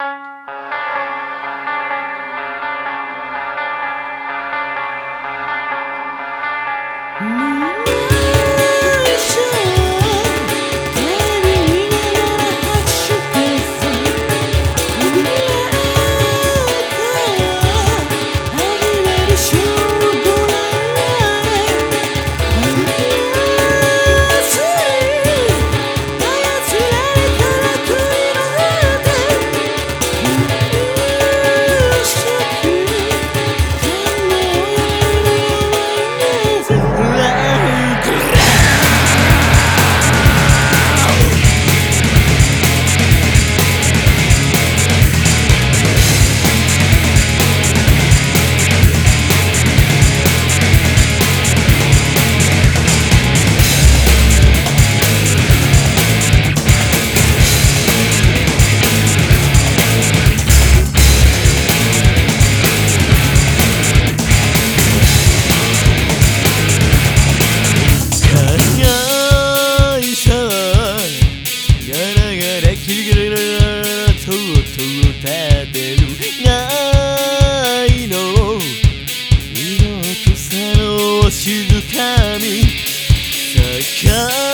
Música 立てる愛の色とさの静かに咲か